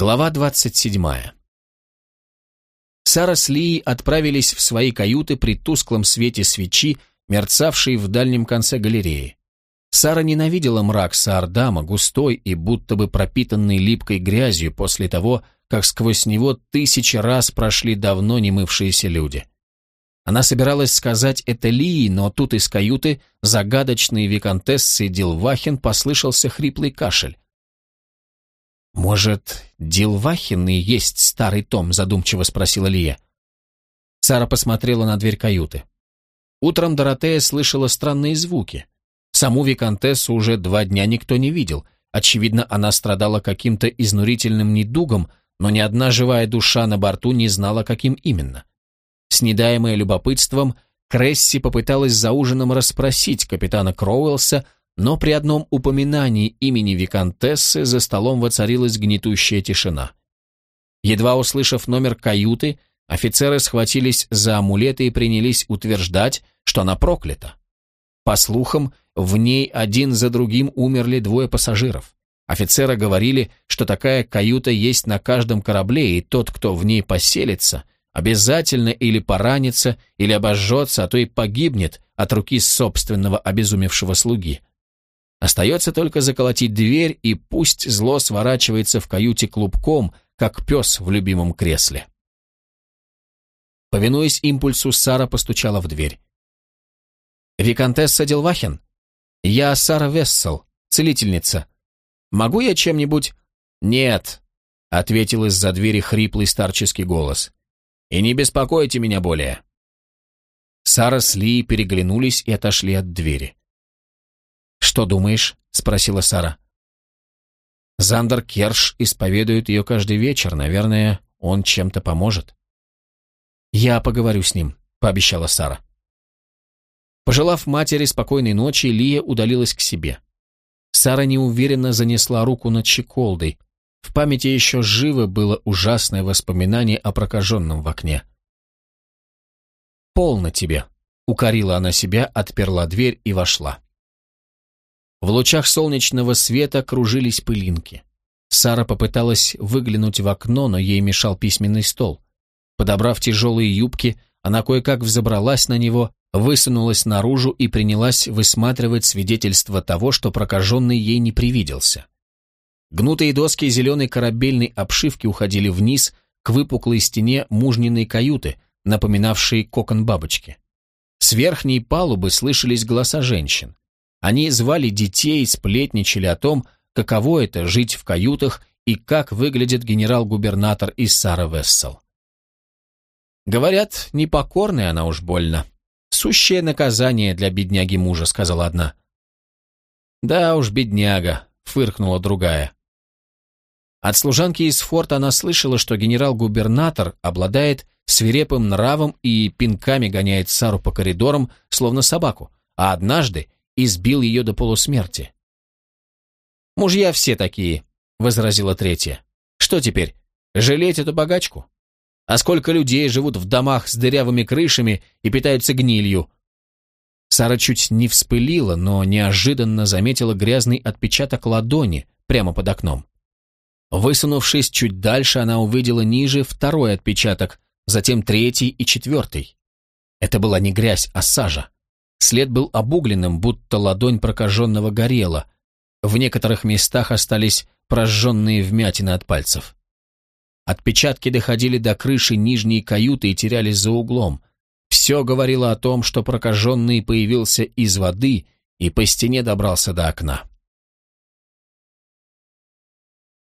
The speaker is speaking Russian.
Глава 27. Сара с Лией отправились в свои каюты при тусклом свете свечи, мерцавшей в дальнем конце галереи. Сара ненавидела мрак Саардама, густой и будто бы пропитанный липкой грязью после того, как сквозь него тысячи раз прошли давно не мывшиеся люди. Она собиралась сказать это Лии, но тут из каюты загадочной виконтессы Дилвахин послышался хриплый кашель. «Может, Дилвахин и есть старый том?» – задумчиво спросила Лия. Сара посмотрела на дверь каюты. Утром Доротея слышала странные звуки. Саму виконтессу уже два дня никто не видел. Очевидно, она страдала каким-то изнурительным недугом, но ни одна живая душа на борту не знала, каким именно. Снедаемая любопытством, Кресси попыталась за ужином расспросить капитана Кроуэлса, но при одном упоминании имени виконтессы за столом воцарилась гнетущая тишина. Едва услышав номер каюты, офицеры схватились за амулеты и принялись утверждать, что она проклята. По слухам, в ней один за другим умерли двое пассажиров. Офицеры говорили, что такая каюта есть на каждом корабле, и тот, кто в ней поселится, обязательно или поранится, или обожжется, а то и погибнет от руки собственного обезумевшего слуги. Остается только заколотить дверь, и пусть зло сворачивается в каюте клубком, как пес в любимом кресле. Повинуясь импульсу, Сара постучала в дверь. «Викантесса Делвахин? Я Сара Вессел, целительница. Могу я чем-нибудь...» «Нет», — ответил из-за двери хриплый старческий голос. «И не беспокойте меня более». Сара с Ли переглянулись и отошли от двери. «Что думаешь?» — спросила Сара. Зандер Керш исповедует ее каждый вечер. Наверное, он чем-то поможет. «Я поговорю с ним», — пообещала Сара. Пожелав матери спокойной ночи, Лия удалилась к себе. Сара неуверенно занесла руку над щеколдой. В памяти еще живо было ужасное воспоминание о прокаженном в окне. «Полно тебе», — укорила она себя, отперла дверь и вошла. В лучах солнечного света кружились пылинки. Сара попыталась выглянуть в окно, но ей мешал письменный стол. Подобрав тяжелые юбки, она кое-как взобралась на него, высунулась наружу и принялась высматривать свидетельство того, что прокаженный ей не привиделся. Гнутые доски зеленой корабельной обшивки уходили вниз к выпуклой стене мужниной каюты, напоминавшей кокон бабочки. С верхней палубы слышались голоса женщин. Они звали детей, сплетничали о том, каково это жить в каютах и как выглядит генерал-губернатор из Сара Вессел. «Говорят, непокорная она уж больно. Сущее наказание для бедняги мужа», — сказала одна. «Да уж, бедняга», — фыркнула другая. От служанки из форта она слышала, что генерал-губернатор обладает свирепым нравом и пинками гоняет Сару по коридорам, словно собаку, а однажды избил ее до полусмерти. «Мужья все такие», — возразила третья. «Что теперь, жалеть эту богачку? А сколько людей живут в домах с дырявыми крышами и питаются гнилью?» Сара чуть не вспылила, но неожиданно заметила грязный отпечаток ладони прямо под окном. Высунувшись чуть дальше, она увидела ниже второй отпечаток, затем третий и четвертый. Это была не грязь, а сажа. След был обугленным, будто ладонь прокаженного горела. В некоторых местах остались прожженные вмятины от пальцев. Отпечатки доходили до крыши нижней каюты и терялись за углом. Все говорило о том, что прокаженный появился из воды и по стене добрался до окна.